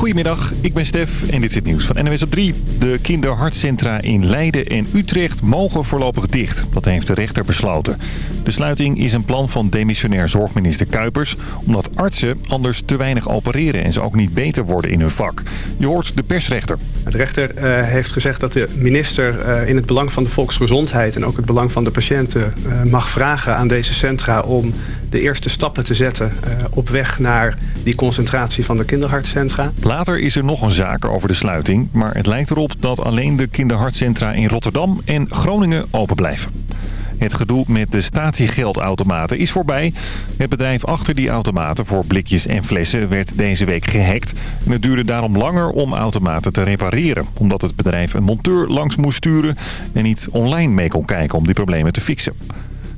Goedemiddag, ik ben Stef en dit is het nieuws van NWS op 3. De kinderhartcentra in Leiden en Utrecht mogen voorlopig dicht. Dat heeft de rechter besloten. De sluiting is een plan van demissionair zorgminister Kuipers... omdat artsen anders te weinig opereren en ze ook niet beter worden in hun vak. Je hoort de persrechter. De rechter uh, heeft gezegd dat de minister uh, in het belang van de volksgezondheid... en ook het belang van de patiënten uh, mag vragen aan deze centra... om de eerste stappen te zetten op weg naar die concentratie van de kinderhartcentra. Later is er nog een zaak over de sluiting, maar het lijkt erop dat alleen de kinderhartcentra in Rotterdam en Groningen open blijven. Het gedoe met de statiegeldautomaten is voorbij. Het bedrijf achter die automaten voor blikjes en flessen werd deze week gehackt. En het duurde daarom langer om automaten te repareren. Omdat het bedrijf een monteur langs moest sturen en niet online mee kon kijken om die problemen te fixen.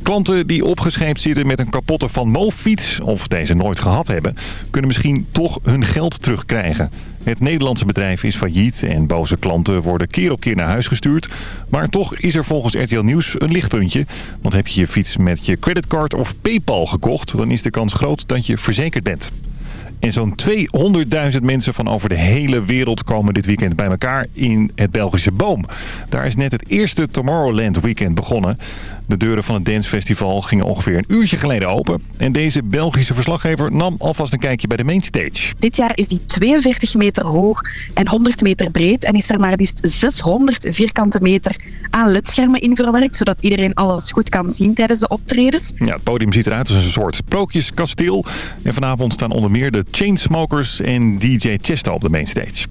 Klanten die opgescheept zitten met een kapotte Van Moof-fiets... of deze nooit gehad hebben... kunnen misschien toch hun geld terugkrijgen. Het Nederlandse bedrijf is failliet en boze klanten worden keer op keer naar huis gestuurd. Maar toch is er volgens RTL Nieuws een lichtpuntje. Want heb je je fiets met je creditcard of Paypal gekocht... dan is de kans groot dat je verzekerd bent. En zo'n 200.000 mensen van over de hele wereld komen dit weekend bij elkaar in het Belgische Boom. Daar is net het eerste Tomorrowland weekend begonnen. De deuren van het dancefestival gingen ongeveer een uurtje geleden open. En deze Belgische verslaggever nam alvast een kijkje bij de mainstage. Dit jaar is die 42 meter hoog en 100 meter breed. En is er maar liefst 600 vierkante meter aan ledschermen in verwerkt. Zodat iedereen alles goed kan zien tijdens de optredens. Ja, het podium ziet eruit als een soort sprookjeskasteel. En vanavond staan onder meer de Chainsmokers en DJ Chesto op de mainstage.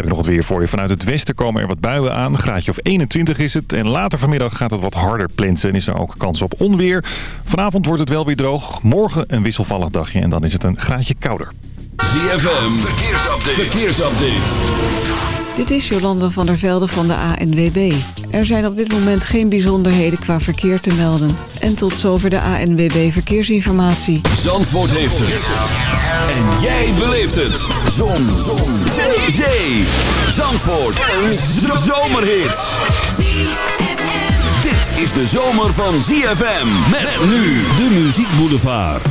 Heb ik nog wat weer voor je. Vanuit het westen komen er wat buien aan. Een graadje of 21 is het. En later vanmiddag gaat het wat harder plensen en is er ook kans op onweer. Vanavond wordt het wel weer droog. Morgen een wisselvallig dagje en dan is het een graadje kouder. ZFM, verkeersupdate. verkeersupdate. Dit is Jolanda van der Velde van de ANWB. Er zijn op dit moment geen bijzonderheden qua verkeer te melden. En tot zover de ANWB Verkeersinformatie. Zandvoort heeft het. En jij beleeft het. Zon. Zon. Zee. Zee. Zandvoort. Een zomerhit. Dit is de zomer van ZFM. Met nu de Muziek Boulevard.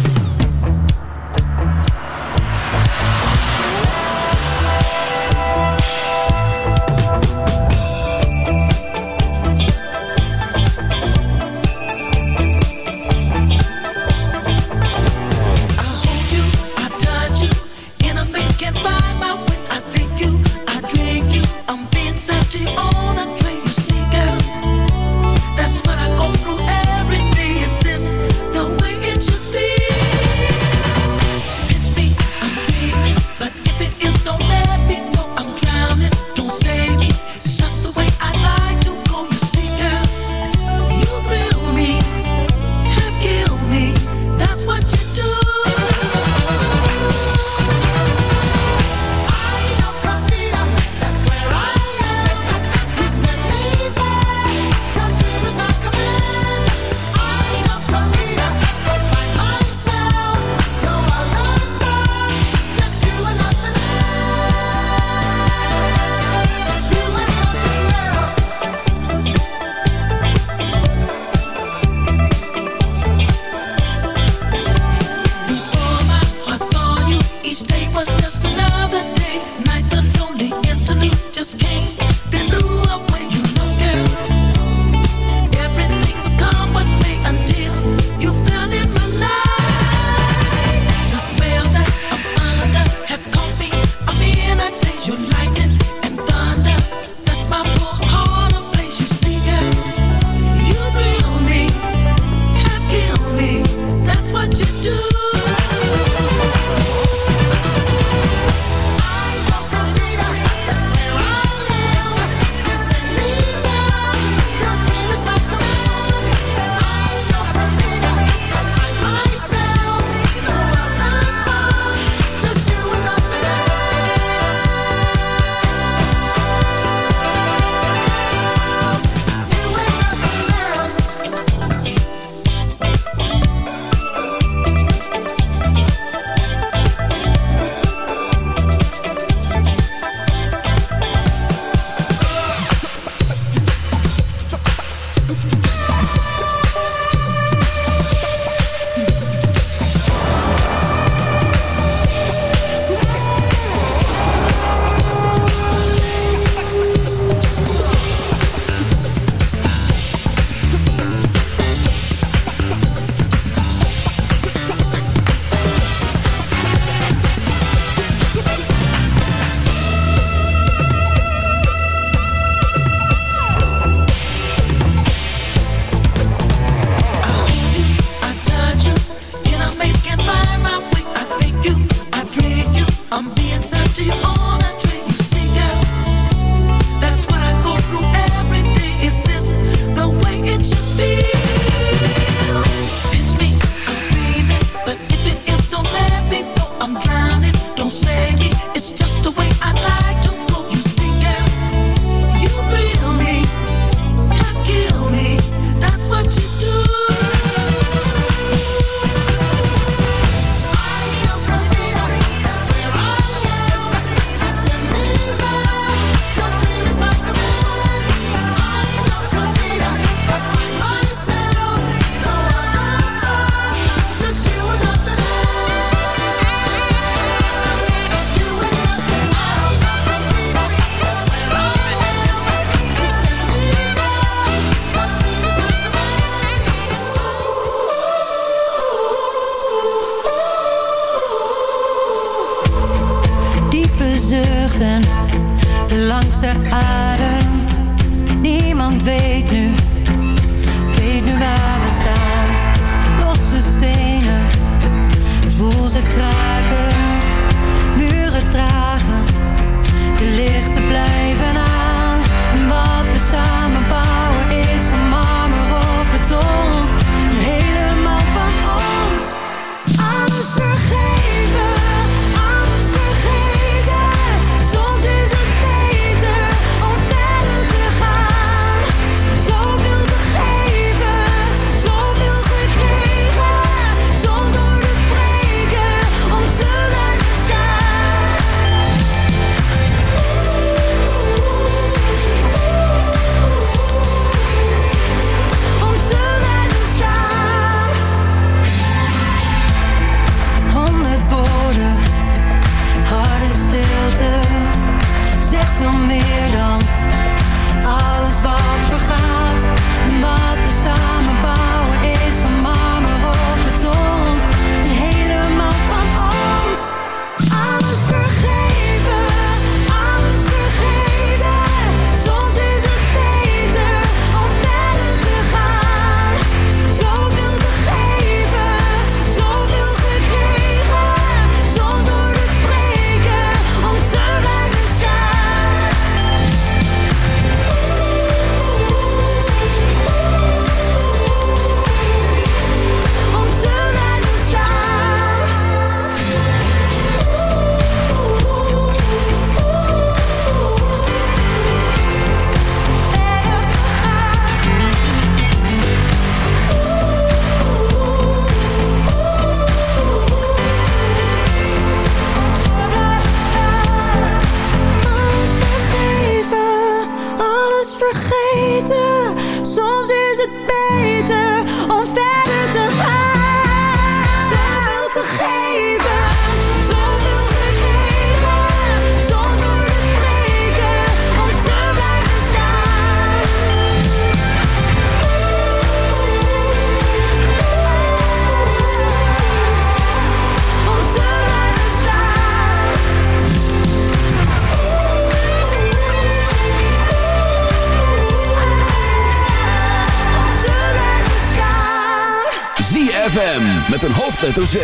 Hoofdletter Z.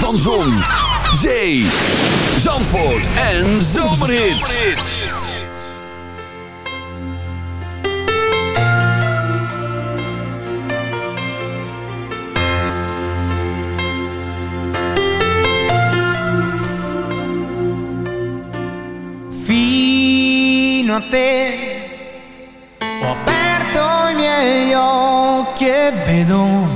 Van Zon, Zee, Zandvoort en Zomerhits. Fino a te ho aperto i miei occhi e vedo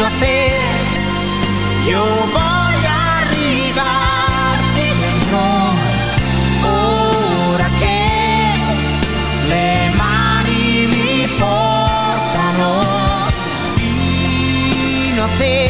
vicino a te, io voglio arrivarti dentro, ora che le mani mi portano fino a te.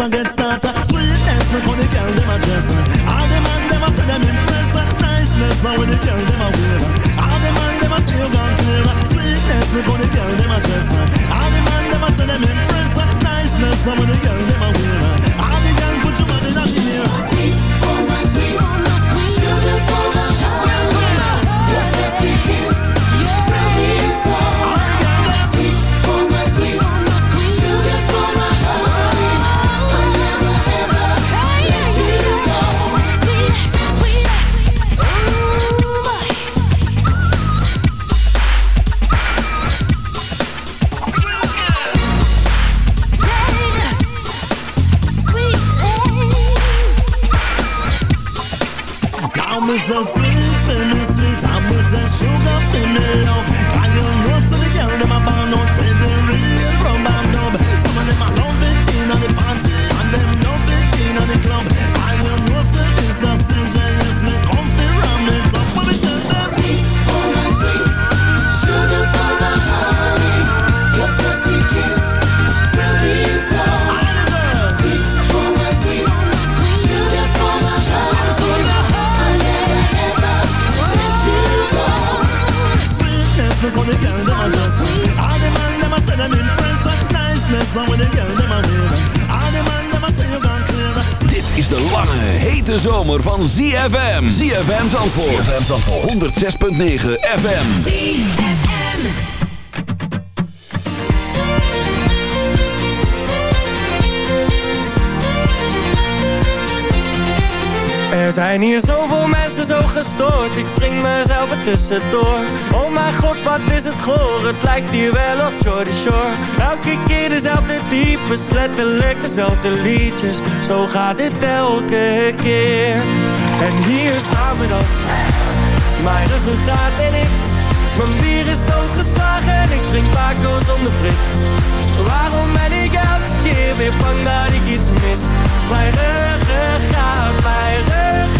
against us. Hete zomer van ZFM. ZFM Zandvoort. ZFM Zandvoort. 106.9 FM. Er zijn hier zoveel mensen zo gestoord. Ik breng mezelf er tussendoor. Oh mijn god, wat is het goor? Het lijkt hier wel op Jordy Shore. Elke keer dezelfde types Letterlijk dezelfde liedjes. Zo gaat dit elke keer. En hier staan we dan. Mijn ruggengraat en ik. Mijn bier is doodgeslagen En ik drink Paco zonder prik. Waarom ben ik elke keer weer bang dat ik iets mis? Mijn ruggengraat, mijn ruggengraat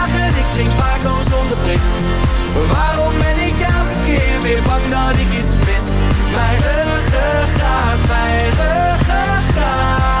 Ik drink Paco zonder prik. Waarom ben ik elke keer weer bang dat ik iets mis? Mijn ruggengraat, mijn ruggengraat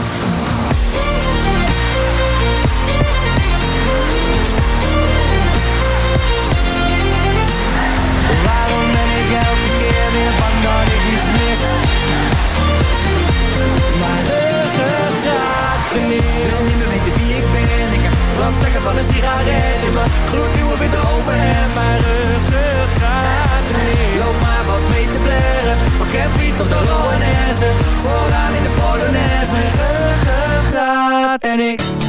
van een sigaret in mijn gloednieuwe witte overhemd Mijn gaat niet Loop maar wat mee te blaren Van Campy tot de Loanesse Vooraan in de Polonaise Ruggengraat en ik.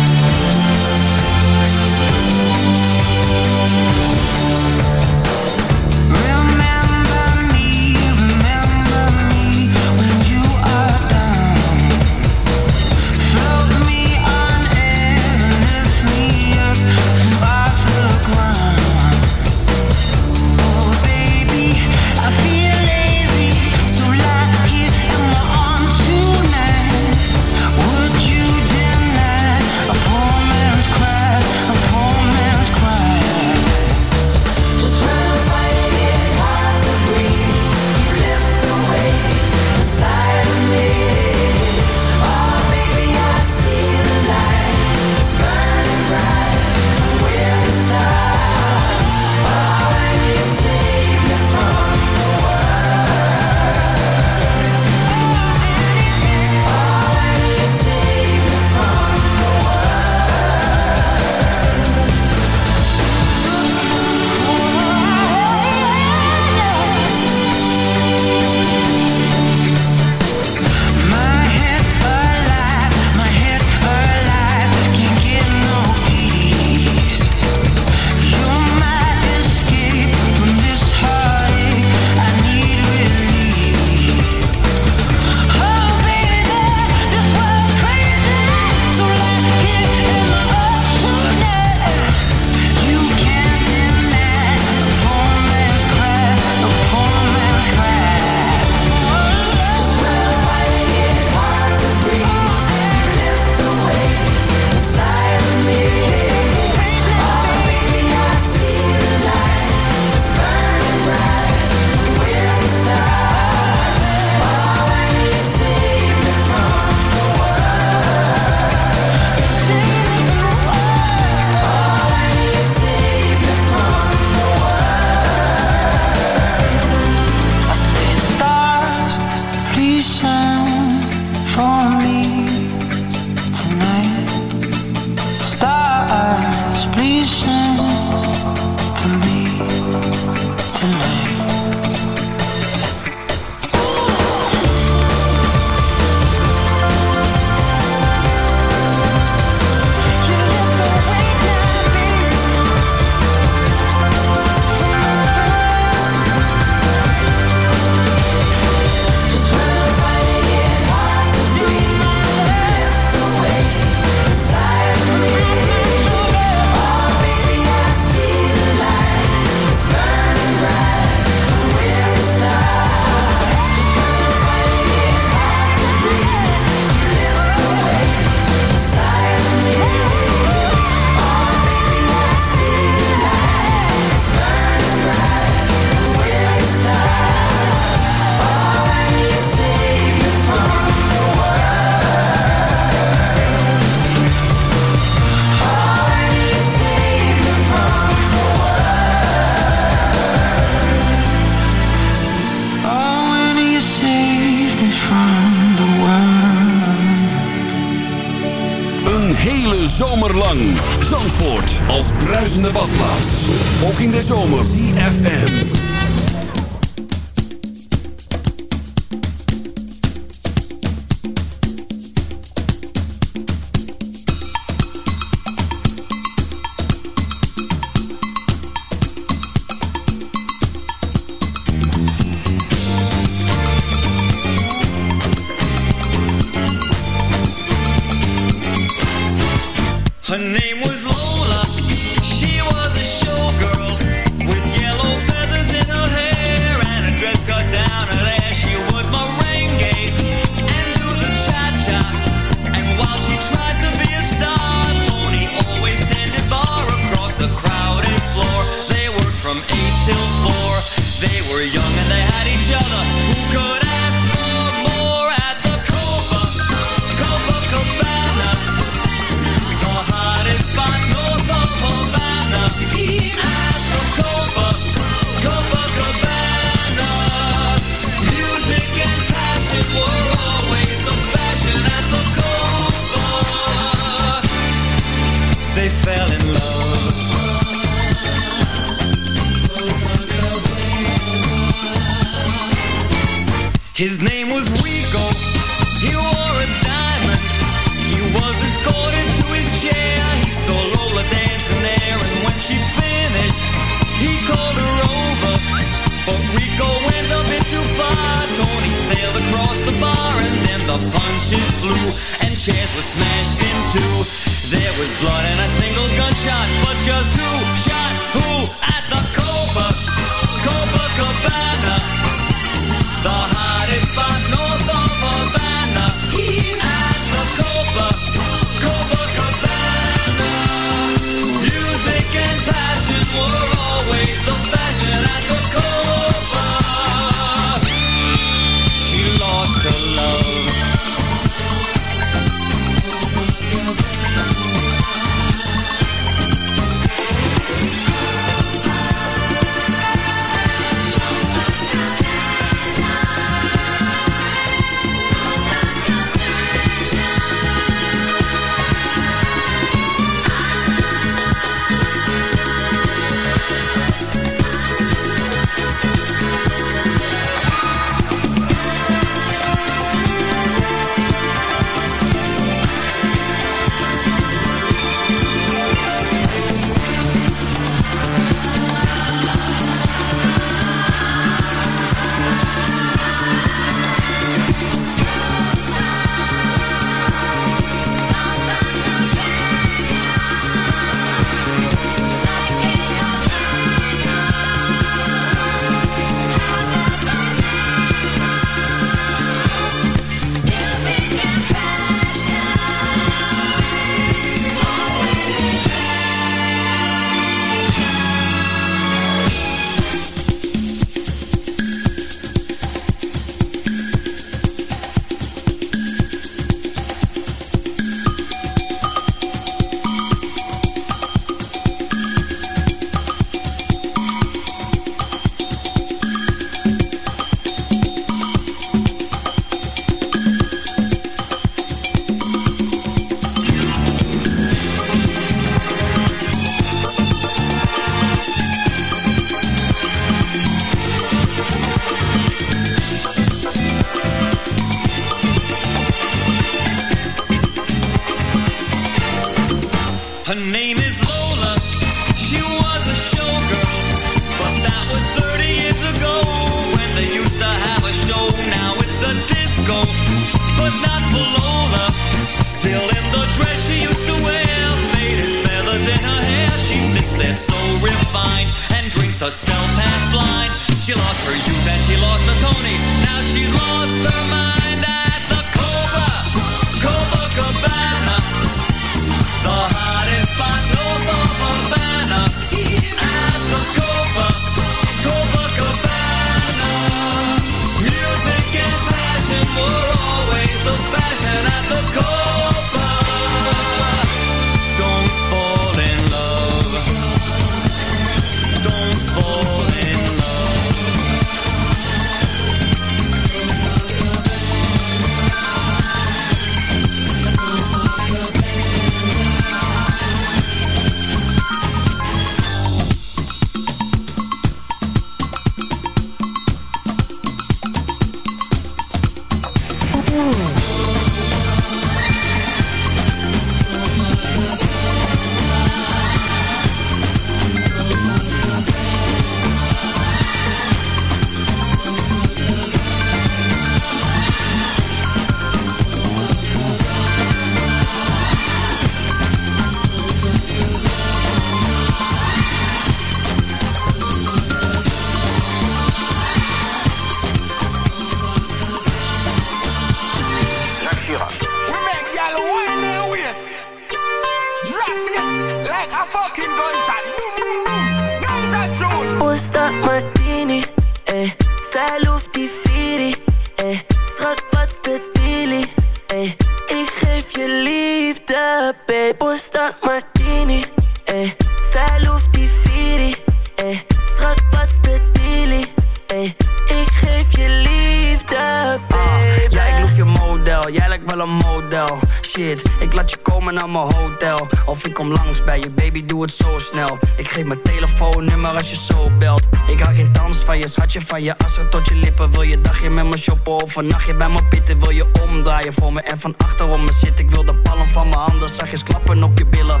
Een nachtje bij me pitten? Wil je omdraaien voor me en van achterom me zitten? Ik wil de palm van mijn handen zachtjes klappen op je billen.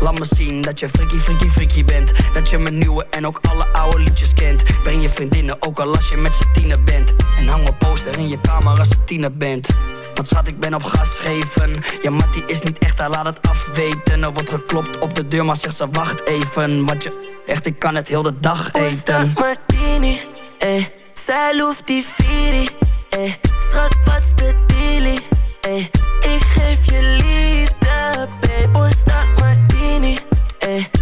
Laat me zien dat je freaky, freaky, freaky bent. Dat je mijn nieuwe en ook alle oude liedjes kent. Breng je vriendinnen ook al als je met z'n tiener bent. En hang een poster in je kamer als je tiener bent. Want schat, ik ben op gas geven. Ja, Mattie is niet echt, hij laat het afweten. Er wordt geklopt op de deur, maar zegt ze wacht even. Want je, echt, ik kan het heel de dag eten. martini, eh. Zij die Firi, eh. Schat, wat's de dealie, eh. Ik geef je liefde, babe. Porsta martini, eh.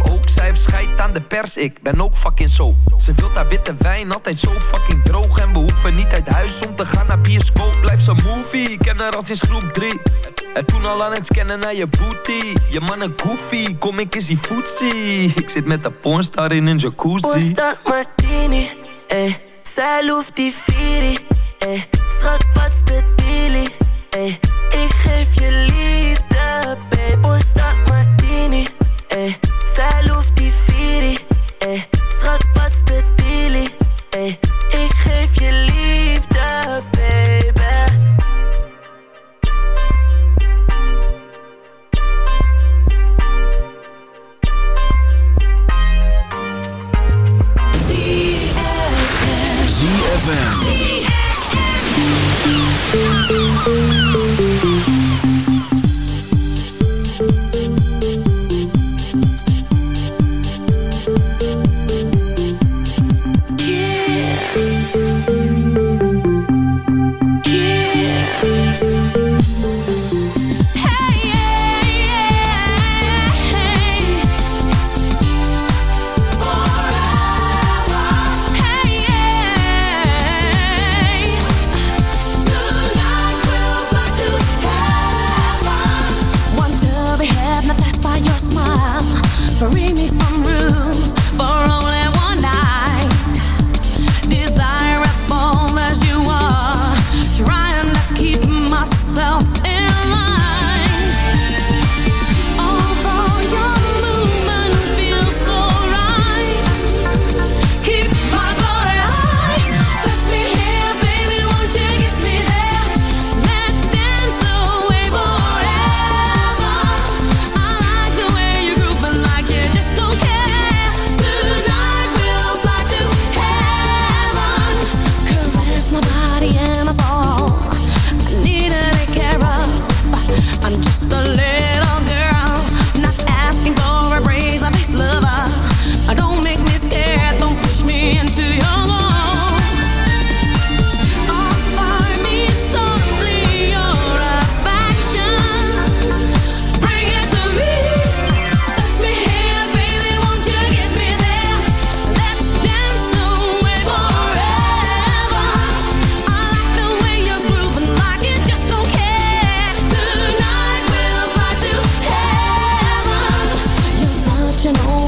ook. Zij scheid aan de pers, ik ben ook fucking zo. Ze wilt haar witte wijn, altijd zo fucking droog. En we hoeven niet uit huis om te gaan naar bioscoop. Blijf ze movie, ik ken haar als in groep 3. En toen al aan het scannen naar je booty. Je man een goofy, kom ik eens die footsie. Ik zit met de pornstar in een jacuzzi. Porsta martini, eh. Zij die Firi, eh. Schat, wat's de dealie, eh. Ik geef je liefde, babe. Porsta martini, eh. Zij die Firi, eh. Schat, wat's de dealie, eh.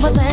você.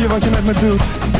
je wat je met me doet.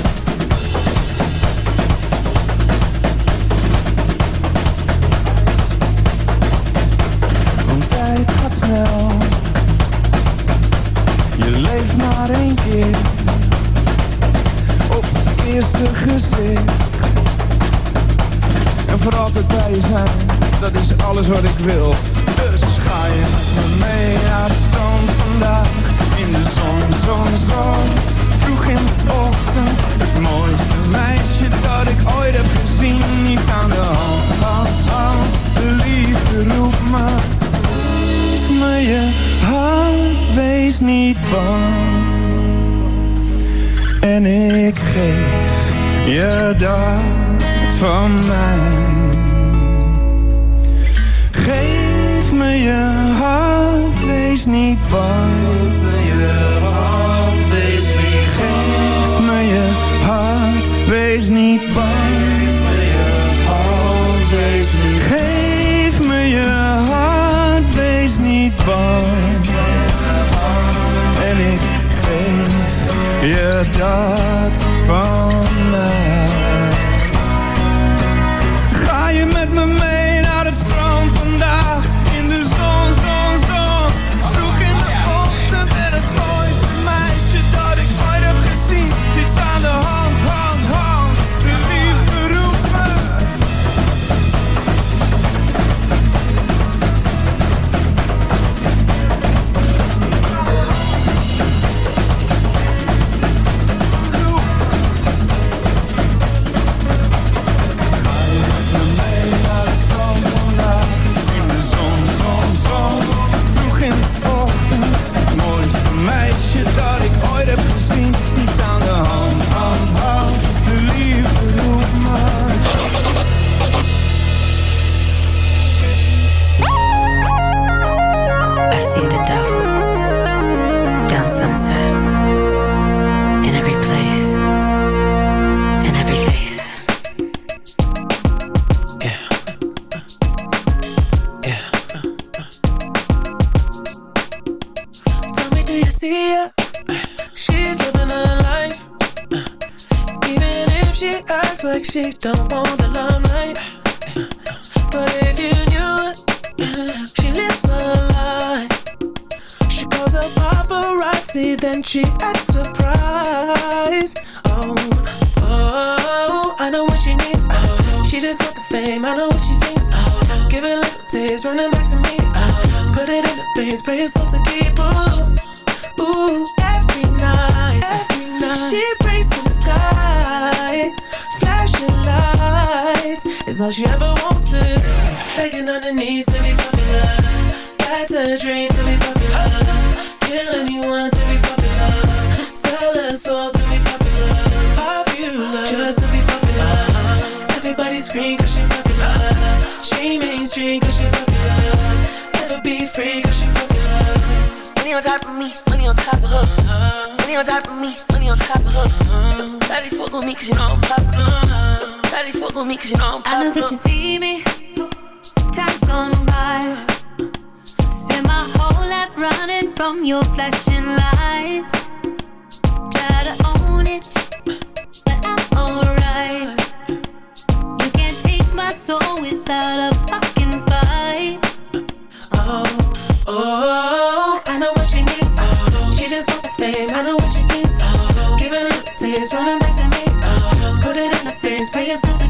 Running from your flashing lights. Try to own it, but I'm alright. You can't take my soul without a fucking fight. Oh, oh, I know what she needs. Oh, she just wants the fame. I know what she thinks. Oh, a little taste, running back to me. Oh, put it in the face, pay yourself to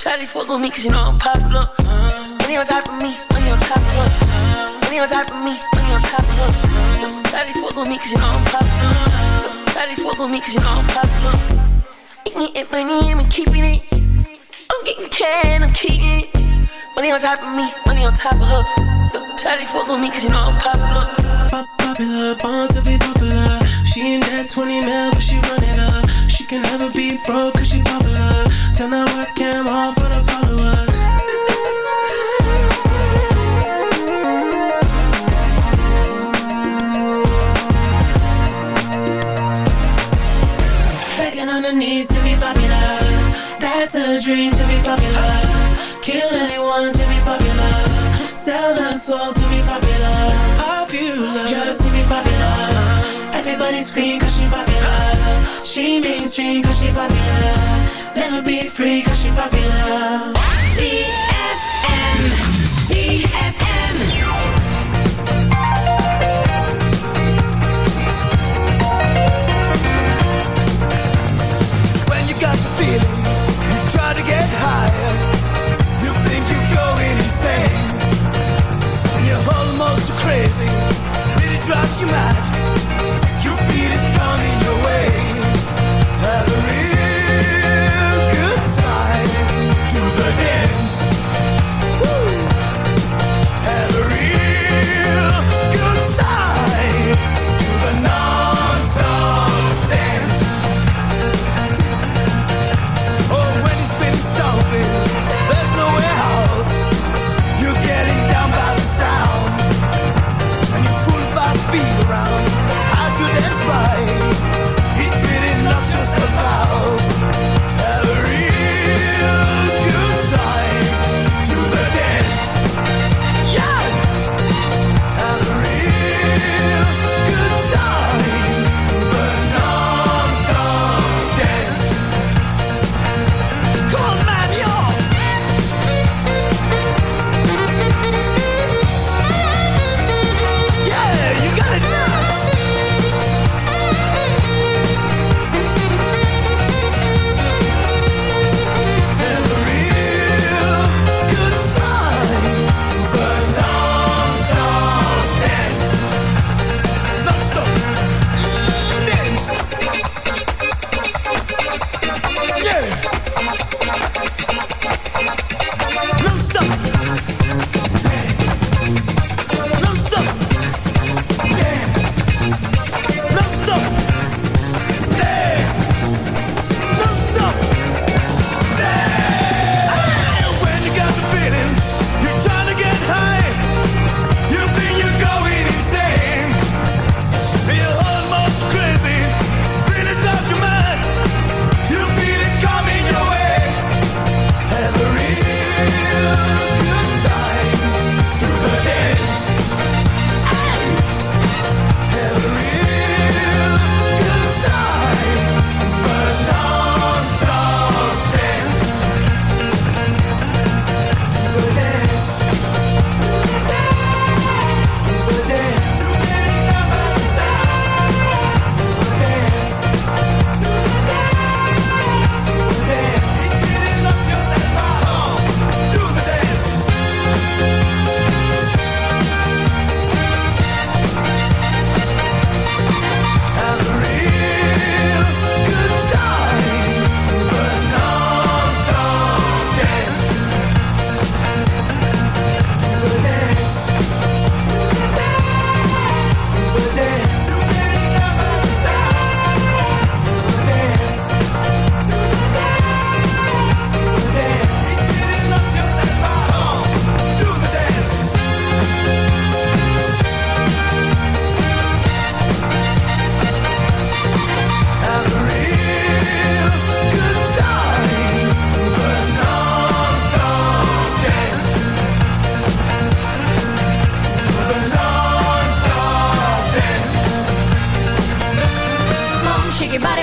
Shawty fuck on me cause you know I'm popular. Money on top of me, money on top of her. Money on top of me, money on top of her. Shawty fuck on me cause you know I'm popular. Shawty fuck on me cause you know I'm popular. Eat me and money and I'm keeping it. I'm getting can, I'm keeping it. Money on top of me, money on top of her. Shawty fuck on me cause you know I'm popular. Pop popular, born to be popular. She ain't that 20 mil, but she run it up. She can never be broke cause she popular. Turn that webcam on for the followers. Begging on her knees to be popular. That's a dream to be popular. Kill anyone to be popular. Sell her soul to be popular. Popular. Just to be popular. Everybody scream cause she popular. She mainstream cause she popular. Never be free cause she popular. TFM. TFM. When you got the feeling, you try to get higher. You think you're going insane. And you're almost crazy. Really drives you mad. You feel it coming your way. Have a real